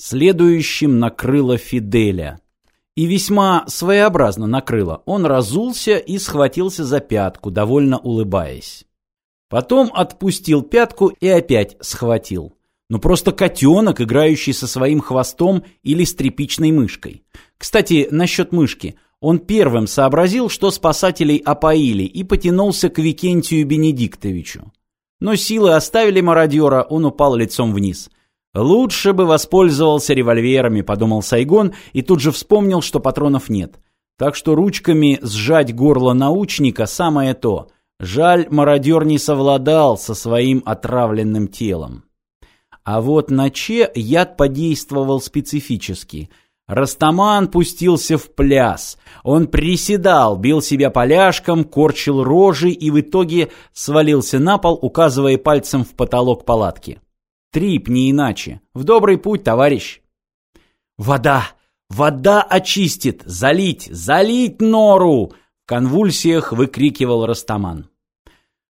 Следующим накрыло Фиделя. И весьма своеобразно накрыло. Он разулся и схватился за пятку, довольно улыбаясь. Потом отпустил пятку и опять схватил. Ну просто котенок, играющий со своим хвостом или с тряпичной мышкой. Кстати, насчет мышки. Он первым сообразил, что спасателей опоили, и потянулся к Викентию Бенедиктовичу. Но силы оставили мародера, он упал лицом вниз. «Лучше бы воспользовался револьверами», — подумал Сайгон, и тут же вспомнил, что патронов нет. Так что ручками сжать горло научника самое то. Жаль, мародер не совладал со своим отравленным телом. А вот на Че яд подействовал специфически. Растаман пустился в пляс. Он приседал, бил себя поляшком, корчил рожи и в итоге свалился на пол, указывая пальцем в потолок палатки. Трип, не иначе. В добрый путь, товарищ. «Вода! Вода очистит! Залить! Залить нору!» В конвульсиях выкрикивал Растаман.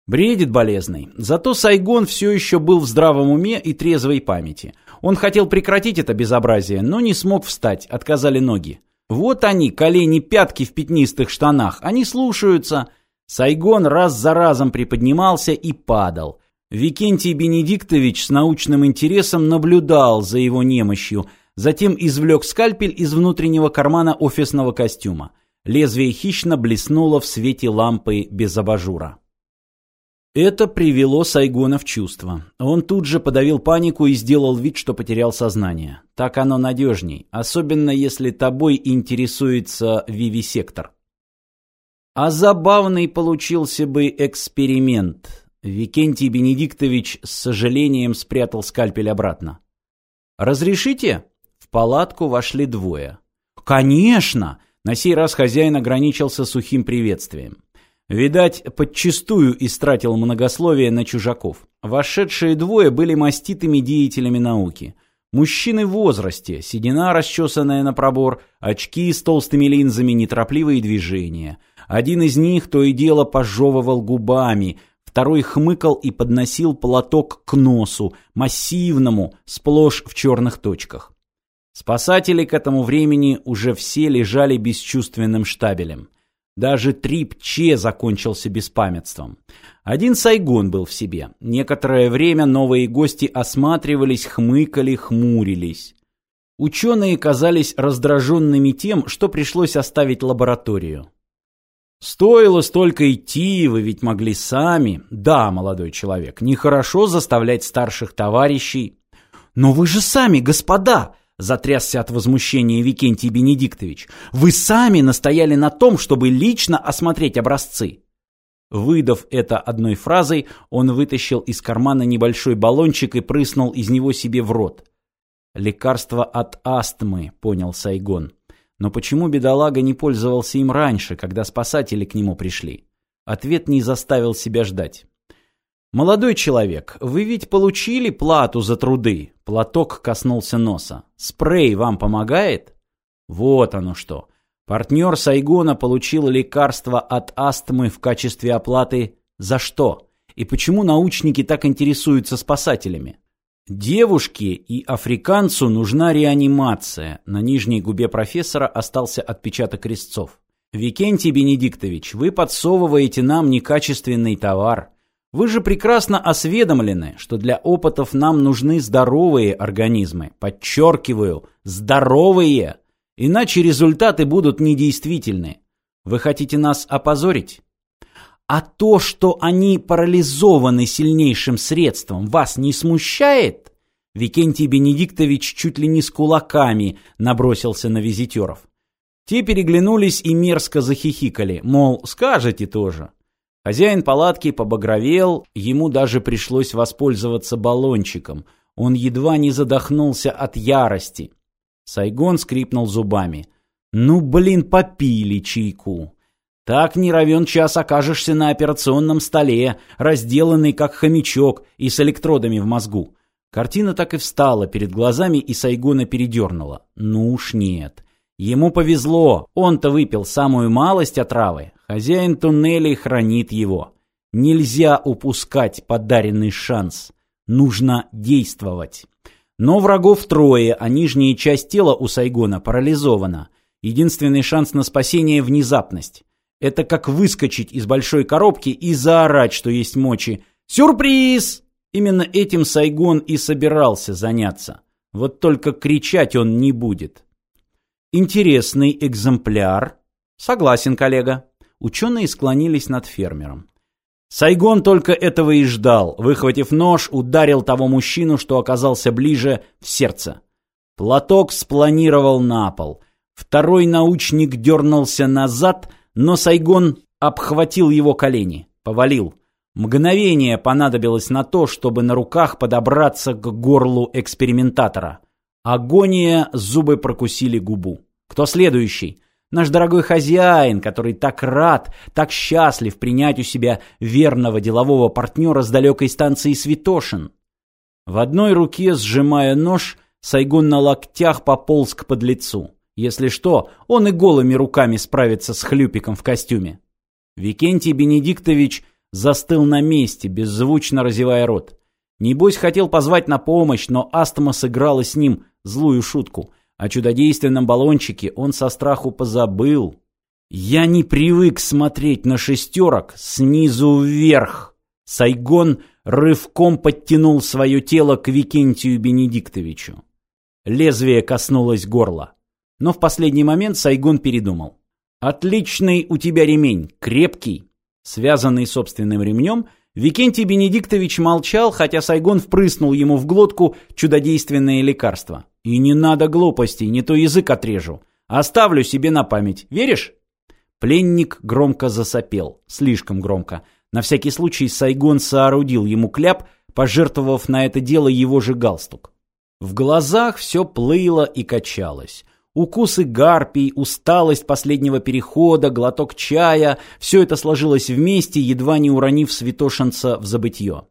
Бредит болезный. Зато Сайгон все еще был в здравом уме и трезвой памяти. Он хотел прекратить это безобразие, но не смог встать, отказали ноги. Вот они, колени-пятки в пятнистых штанах, они слушаются. Сайгон раз за разом приподнимался и падал. Викентий Бенедиктович с научным интересом наблюдал за его немощью, затем извлек скальпель из внутреннего кармана офисного костюма. Лезвие хищно блеснуло в свете лампы без абажура. Это привело Сайгона в чувство. Он тут же подавил панику и сделал вид, что потерял сознание. Так оно надежней, особенно если тобой интересуется вивисектор. А забавный получился бы эксперимент. Викентий Бенедиктович с сожалением спрятал скальпель обратно. «Разрешите?» В палатку вошли двое. «Конечно!» На сей раз хозяин ограничился сухим приветствием. Видать, подчистую истратил многословие на чужаков. Вошедшие двое были маститыми деятелями науки. Мужчины в возрасте, седина, расчесанная на пробор, очки с толстыми линзами, неторопливые движения. Один из них то и дело пожевывал губами, Второй хмыкал и подносил платок к носу, массивному, сплошь в черных точках. Спасатели к этому времени уже все лежали бесчувственным штабелем. Даже трип Че закончился беспамятством. Один Сайгон был в себе. Некоторое время новые гости осматривались, хмыкали, хмурились. Ученые казались раздраженными тем, что пришлось оставить лабораторию. Стоило столько идти, вы ведь могли сами. Да, молодой человек, нехорошо заставлять старших товарищей. Но вы же сами, господа, затрясся от возмущения Викентий Бенедиктович. Вы сами настояли на том, чтобы лично осмотреть образцы. Выдав это одной фразой, он вытащил из кармана небольшой баллончик и прыснул из него себе в рот. Лекарство от астмы, понял Сайгон. Но почему бедолага не пользовался им раньше, когда спасатели к нему пришли? Ответ не заставил себя ждать. «Молодой человек, вы ведь получили плату за труды?» Платок коснулся носа. «Спрей вам помогает?» «Вот оно что. Партнер Сайгона получил лекарство от астмы в качестве оплаты за что? И почему научники так интересуются спасателями?» Девушке и африканцу нужна реанимация. На нижней губе профессора остался отпечаток резцов. Викентий Бенедиктович, вы подсовываете нам некачественный товар. Вы же прекрасно осведомлены, что для опытов нам нужны здоровые организмы. Подчеркиваю, здоровые. Иначе результаты будут недействительны. Вы хотите нас опозорить? А то, что они парализованы сильнейшим средством, вас не смущает? Викентий Бенедиктович чуть ли не с кулаками набросился на визитеров. Те переглянулись и мерзко захихикали, мол, скажете тоже. Хозяин палатки побагровел, ему даже пришлось воспользоваться баллончиком. Он едва не задохнулся от ярости. Сайгон скрипнул зубами. «Ну, блин, попили чайку!» Так не равен час окажешься на операционном столе, разделанный как хомячок и с электродами в мозгу. Картина так и встала перед глазами и Сайгона передернула. Ну уж нет. Ему повезло, он-то выпил самую малость отравы. Хозяин туннелей хранит его. Нельзя упускать подаренный шанс. Нужно действовать. Но врагов трое, а нижняя часть тела у Сайгона парализована. Единственный шанс на спасение – внезапность. Это как выскочить из большой коробки и заорать, что есть мочи. «Сюрприз!» Именно этим Сайгон и собирался заняться. Вот только кричать он не будет. Интересный экземпляр. Согласен, коллега. Ученые склонились над фермером. Сайгон только этого и ждал. Выхватив нож, ударил того мужчину, что оказался ближе, в сердце. Платок спланировал на пол. Второй научник дернулся назад, но Сайгон обхватил его колени, повалил. Мгновение понадобилось на то, чтобы на руках подобраться к горлу экспериментатора. Агония, зубы прокусили губу. Кто следующий? Наш дорогой хозяин, который так рад, так счастлив принять у себя верного делового партнера с далекой станции Святошин. В одной руке, сжимая нож, Сайгон на локтях пополз к подлецу. Если что, он и голыми руками справится с хлюпиком в костюме. Викентий Бенедиктович застыл на месте, беззвучно разевая рот. Небось хотел позвать на помощь, но астма сыграла с ним злую шутку. О чудодейственном баллончике он со страху позабыл. «Я не привык смотреть на шестерок снизу вверх!» Сайгон рывком подтянул свое тело к Викентию Бенедиктовичу. Лезвие коснулось горла. Но в последний момент Сайгон передумал. «Отличный у тебя ремень, крепкий». Связанный собственным ремнем, Викентий Бенедиктович молчал, хотя Сайгон впрыснул ему в глотку чудодейственное лекарство. «И не надо глупостей, не то язык отрежу. Оставлю себе на память. Веришь?» Пленник громко засопел. Слишком громко. На всякий случай Сайгон соорудил ему кляп, пожертвовав на это дело его же галстук. В глазах все плыло и качалось. Укусы гарпий, усталость последнего перехода, глоток чая – все это сложилось вместе, едва не уронив святошинца в забытье.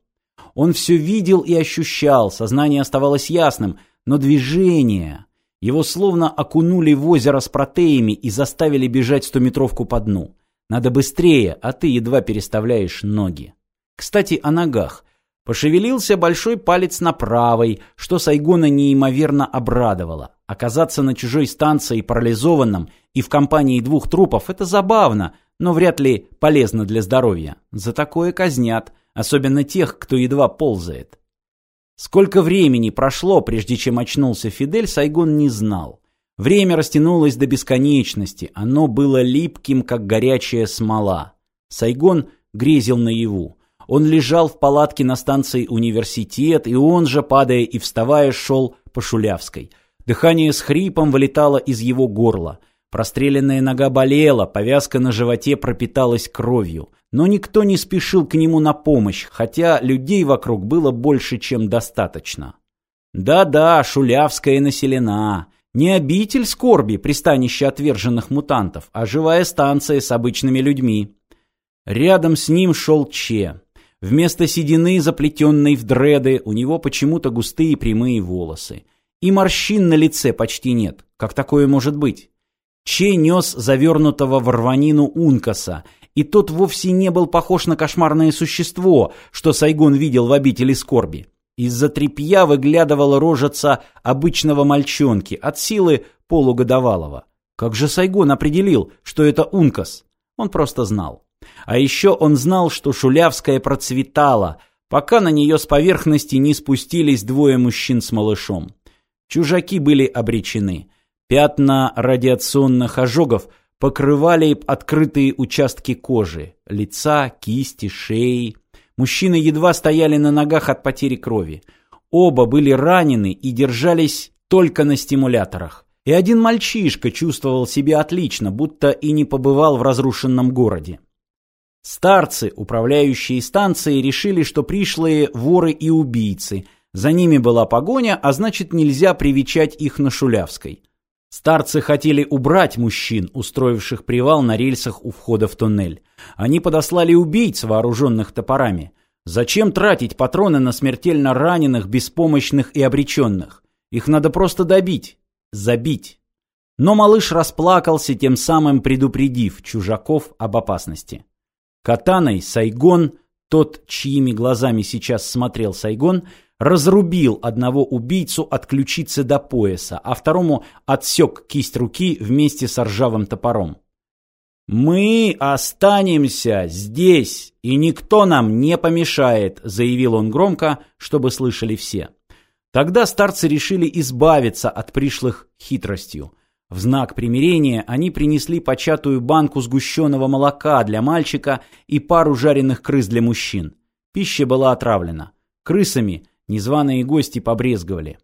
Он все видел и ощущал, сознание оставалось ясным, но движение... Его словно окунули в озеро с протеями и заставили бежать стометровку по дну. Надо быстрее, а ты едва переставляешь ноги. Кстати, о ногах. Пошевелился большой палец на правой, что Сайгона неимоверно обрадовало. Оказаться на чужой станции парализованным и в компании двух трупов – это забавно, но вряд ли полезно для здоровья. За такое казнят, особенно тех, кто едва ползает. Сколько времени прошло, прежде чем очнулся Фидель, Сайгон не знал. Время растянулось до бесконечности, оно было липким, как горячая смола. Сайгон грезил наяву. Он лежал в палатке на станции «Университет», и он же, падая и вставая, шел по Шулявской. Дыхание с хрипом вылетало из его горла. Простреленная нога болела, повязка на животе пропиталась кровью. Но никто не спешил к нему на помощь, хотя людей вокруг было больше, чем достаточно. Да-да, Шулявская населена. Не обитель скорби, пристанище отверженных мутантов, а живая станция с обычными людьми. Рядом с ним шел Че. Вместо седины, заплетенной в дреды, у него почему-то густые прямые волосы. И морщин на лице почти нет. Как такое может быть? Че нес завернутого в рванину Ункаса, и тот вовсе не был похож на кошмарное существо, что Сайгон видел в обители скорби. Из-за тряпья выглядывала рожица обычного мальчонки, от силы полугодовалого. Как же Сайгон определил, что это Ункас? Он просто знал. А еще он знал, что Шулявская процветала, пока на нее с поверхности не спустились двое мужчин с малышом. Чужаки были обречены. Пятна радиационных ожогов покрывали открытые участки кожи, лица, кисти, шеи. Мужчины едва стояли на ногах от потери крови. Оба были ранены и держались только на стимуляторах. И один мальчишка чувствовал себя отлично, будто и не побывал в разрушенном городе. Старцы, управляющие станцией, решили, что пришлые воры и убийцы. За ними была погоня, а значит нельзя привечать их на Шулявской. Старцы хотели убрать мужчин, устроивших привал на рельсах у входа в туннель. Они подослали убийц, вооруженных топорами. Зачем тратить патроны на смертельно раненых, беспомощных и обреченных? Их надо просто добить, забить. Но малыш расплакался, тем самым предупредив чужаков об опасности. Катаной Сайгон, тот, чьими глазами сейчас смотрел Сайгон, разрубил одного убийцу от ключицы до пояса, а второму отсек кисть руки вместе с ржавым топором. «Мы останемся здесь, и никто нам не помешает», заявил он громко, чтобы слышали все. Тогда старцы решили избавиться от пришлых хитростью. В знак примирения они принесли початую банку сгущенного молока для мальчика и пару жареных крыс для мужчин. Пища была отравлена. Крысами незваные гости побрезговали.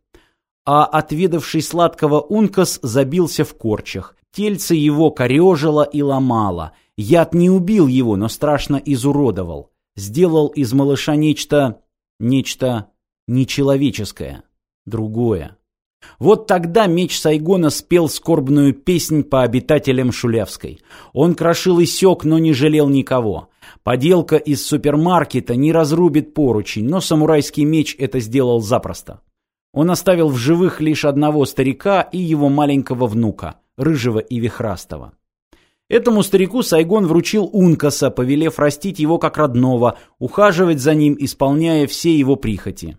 А отведавший сладкого ункас забился в корчах. Тельце его корежило и ломало. Яд не убил его, но страшно изуродовал. Сделал из малыша нечто... нечто нечеловеческое. Другое. Вот тогда меч Сайгона спел скорбную песнь по обитателям Шулявской. Он крошил и сёк, но не жалел никого. Поделка из супермаркета не разрубит поручень, но самурайский меч это сделал запросто. Он оставил в живых лишь одного старика и его маленького внука, рыжего и вихрастого. Этому старику Сайгон вручил Ункаса, повелев растить его как родного, ухаживать за ним, исполняя все его прихоти.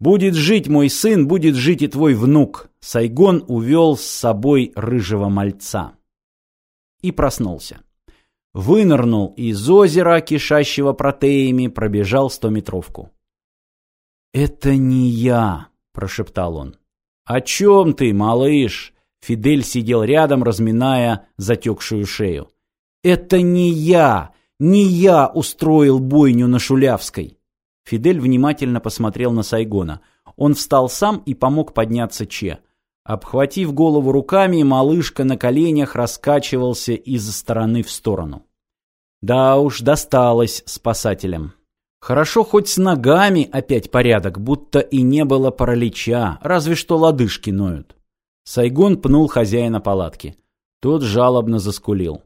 «Будет жить мой сын, будет жить и твой внук!» Сайгон увел с собой рыжего мальца. И проснулся. Вынырнул из озера, кишащего протеями, пробежал стометровку. «Это не я!» – прошептал он. «О чем ты, малыш?» Фидель сидел рядом, разминая затекшую шею. «Это не я! Не я устроил бойню на Шулявской!» Фидель внимательно посмотрел на Сайгона. Он встал сам и помог подняться Че. Обхватив голову руками, малышка на коленях раскачивался из стороны в сторону. Да уж, досталось спасателям. Хорошо хоть с ногами опять порядок, будто и не было паралича, разве что лодыжки ноют. Сайгон пнул хозяина палатки. Тот жалобно заскулил.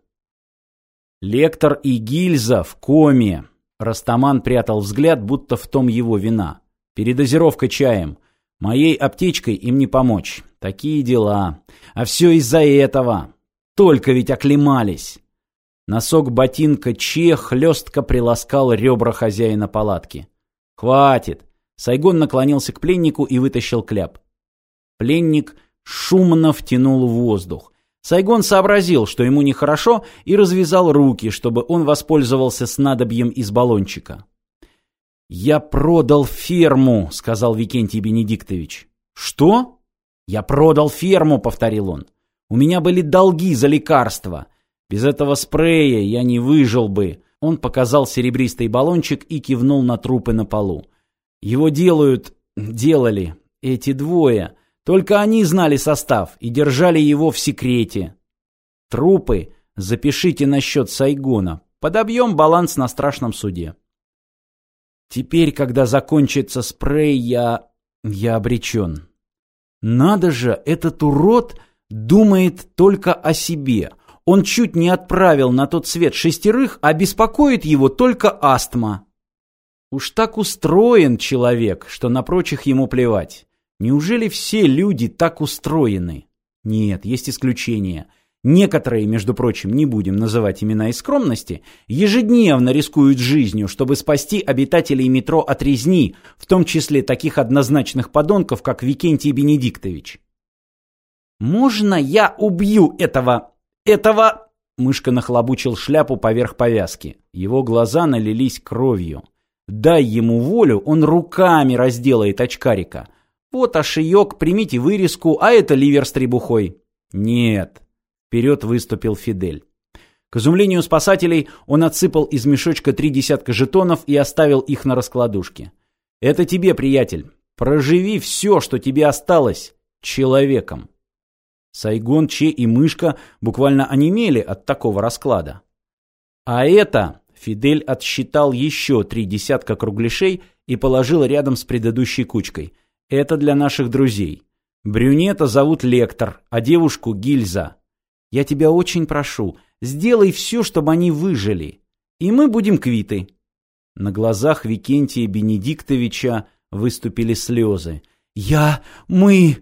Лектор и гильза в коме. Растаман прятал взгляд, будто в том его вина. Передозировка чаем. Моей аптечкой им не помочь. Такие дела. А все из-за этого. Только ведь оклемались. Носок ботинка Че хлестко приласкал ребра хозяина палатки. «Хватит!» Сайгон наклонился к пленнику и вытащил кляп. Пленник шумно втянул воздух. Сайгон сообразил, что ему нехорошо, и развязал руки, чтобы он воспользовался снадобьем из баллончика. «Я продал ферму», — сказал Викентий Бенедиктович. «Что?» «Я продал ферму», — повторил он. «У меня были долги за лекарства. Без этого спрея я не выжил бы». Он показал серебристый баллончик и кивнул на трупы на полу. «Его делают... делали эти двое. Только они знали состав и держали его в секрете. Трупы запишите на счет Сайгона. Подобьем баланс на страшном суде. Теперь, когда закончится спрей, я... я обречен. Надо же, этот урод думает только о себе. Он чуть не отправил на тот свет шестерых, а беспокоит его только астма. Уж так устроен человек, что на прочих ему плевать. Неужели все люди так устроены? Нет, есть исключения. Некоторые, между прочим, не будем называть имена из скромности, ежедневно рискуют жизнью, чтобы спасти обитателей метро от резни, в том числе таких однозначных подонков, как Викентий Бенедиктович. «Можно я убью этого... этого...» Мышка нахлобучил шляпу поверх повязки. Его глаза налились кровью. Дай ему волю, он руками разделает очкарика. Вот ошиек, примите вырезку, а это ливер с требухой. Нет. Вперед выступил Фидель. К изумлению спасателей он отсыпал из мешочка три десятка жетонов и оставил их на раскладушке. Это тебе, приятель. Проживи все, что тебе осталось, человеком. Сайгон, Че и Мышка буквально онемели от такого расклада. А это Фидель отсчитал еще три десятка кругляшей и положил рядом с предыдущей кучкой – это для наших друзей. Брюнета зовут Лектор, а девушку Гильза. Я тебя очень прошу, сделай все, чтобы они выжили. И мы будем квиты». На глазах Викентия Бенедиктовича выступили слезы. «Я... мы...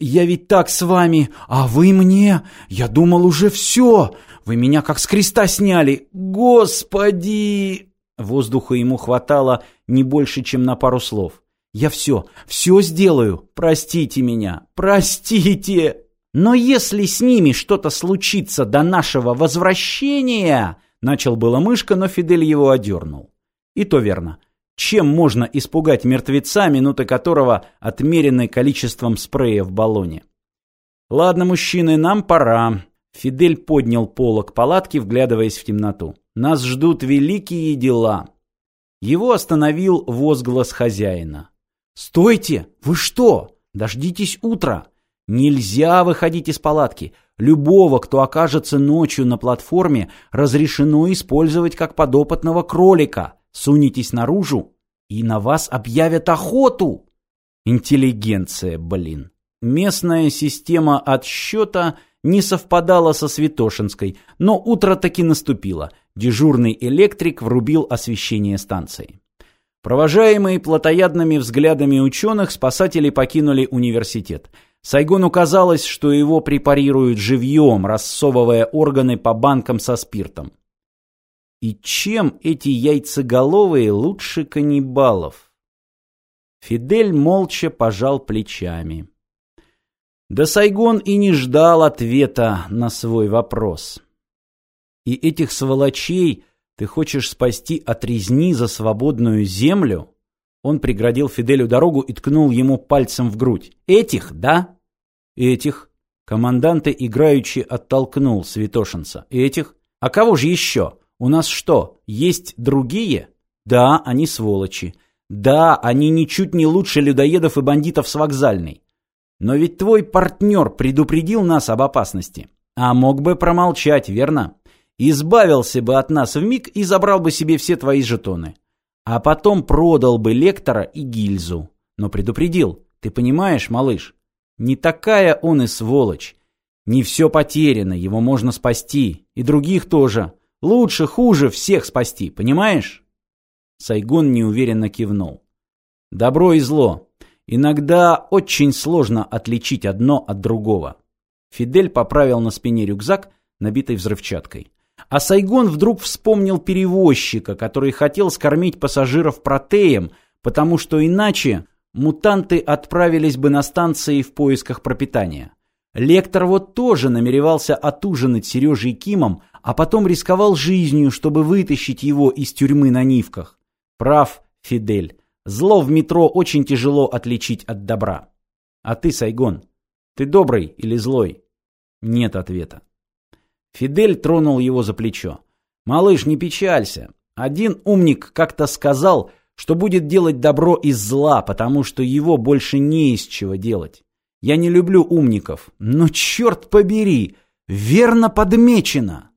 Я ведь так с вами, а вы мне... Я думал уже все. Вы меня как с креста сняли. Господи!» Воздуха ему хватало не больше, чем на пару слов. Я все, все сделаю. Простите меня, простите. Но если с ними что-то случится до нашего возвращения, начал было мышка, но Фидель его одернул. И то верно. Чем можно испугать мертвеца, минуты которого отмерены количеством спрея в баллоне? Ладно, мужчины, нам пора. Фидель поднял полог палатки, вглядываясь в темноту. Нас ждут великие дела. Его остановил возглас хозяина. «Стойте! Вы что? Дождитесь утра! Нельзя выходить из палатки. Любого, кто окажется ночью на платформе, разрешено использовать как подопытного кролика. Сунетесь наружу, и на вас объявят охоту. Интеллигенция, блин. Местная система отсчета не совпадала со Святошинской, но утро таки наступило. Дежурный электрик врубил освещение станции. Провожаемые плотоядными взглядами ученых, спасатели покинули университет – Сайгону казалось, что его препарируют живьем, рассовывая органы по банкам со спиртом. И чем эти яйцеголовые лучше каннибалов? Фидель молча пожал плечами. Да Сайгон и не ждал ответа на свой вопрос. И этих сволочей ты хочешь спасти от резни за свободную землю? Он преградил Фиделю дорогу и ткнул ему пальцем в грудь. «Этих, да?» «Этих». Команданты играючи оттолкнул Святошинца. «Этих? А кого же еще? У нас что, есть другие?» «Да, они сволочи. Да, они ничуть не лучше людоедов и бандитов с вокзальной. Но ведь твой партнер предупредил нас об опасности. А мог бы промолчать, верно? Избавился бы от нас в миг и забрал бы себе все твои жетоны а потом продал бы лектора и гильзу. Но предупредил, ты понимаешь, малыш, не такая он и сволочь. Не все потеряно, его можно спасти. И других тоже. Лучше, хуже всех спасти, понимаешь? Сайгон неуверенно кивнул. Добро и зло. Иногда очень сложно отличить одно от другого. Фидель поправил на спине рюкзак, набитый взрывчаткой. А Сайгон вдруг вспомнил перевозчика, который хотел скормить пассажиров протеем, потому что иначе мутанты отправились бы на станции в поисках пропитания. Лектор вот тоже намеревался отужинать Сережей Кимом, а потом рисковал жизнью, чтобы вытащить его из тюрьмы на Нивках. Прав Фидель. Зло в метро очень тяжело отличить от добра. А ты, Сайгон, ты добрый или злой? Нет ответа. Фидель тронул его за плечо. «Малыш, не печалься. Один умник как-то сказал, что будет делать добро из зла, потому что его больше не из чего делать. Я не люблю умников, но черт побери, верно подмечено!»